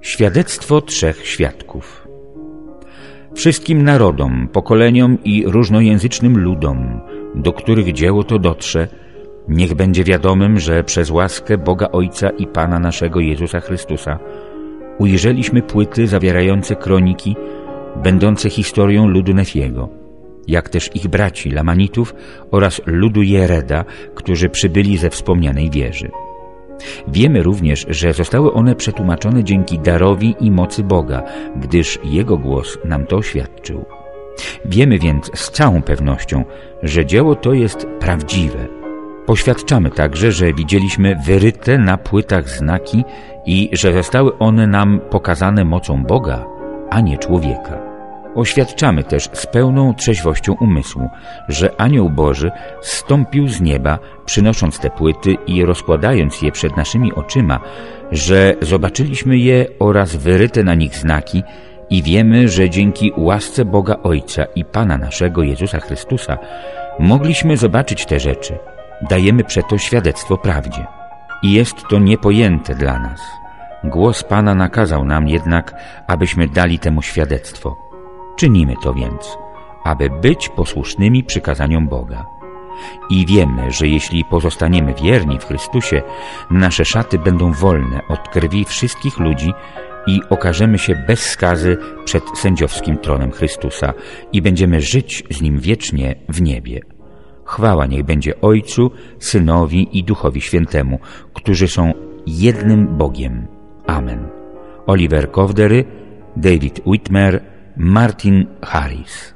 Świadectwo trzech świadków. Wszystkim narodom, pokoleniom i różnojęzycznym ludom, do których dzieło to dotrze, niech będzie wiadomym, że przez łaskę Boga Ojca i Pana naszego Jezusa Chrystusa ujrzeliśmy płyty zawierające kroniki, będące historią ludu Nefiego, jak też ich braci Lamanitów oraz ludu Jereda, którzy przybyli ze wspomnianej wieży. Wiemy również, że zostały one przetłumaczone dzięki darowi i mocy Boga, gdyż Jego głos nam to oświadczył. Wiemy więc z całą pewnością, że dzieło to jest prawdziwe. Poświadczamy także, że widzieliśmy wyryte na płytach znaki i że zostały one nam pokazane mocą Boga, a nie człowieka. Oświadczamy też z pełną trzeźwością umysłu, że Anioł Boży zstąpił z nieba, przynosząc te płyty i rozkładając je przed naszymi oczyma, że zobaczyliśmy je oraz wyryte na nich znaki i wiemy, że dzięki łasce Boga Ojca i Pana naszego Jezusa Chrystusa mogliśmy zobaczyć te rzeczy. Dajemy przeto świadectwo prawdzie. I jest to niepojęte dla nas. Głos Pana nakazał nam jednak, abyśmy dali temu świadectwo. Czynimy to więc, aby być posłusznymi przykazaniom Boga. I wiemy, że jeśli pozostaniemy wierni w Chrystusie, nasze szaty będą wolne od krwi wszystkich ludzi i okażemy się bez skazy przed sędziowskim tronem Chrystusa i będziemy żyć z Nim wiecznie w niebie. Chwała niech będzie Ojcu, Synowi i Duchowi Świętemu, którzy są jednym Bogiem. Amen. Oliver Kowdery, David Whitmer, Martin Harris.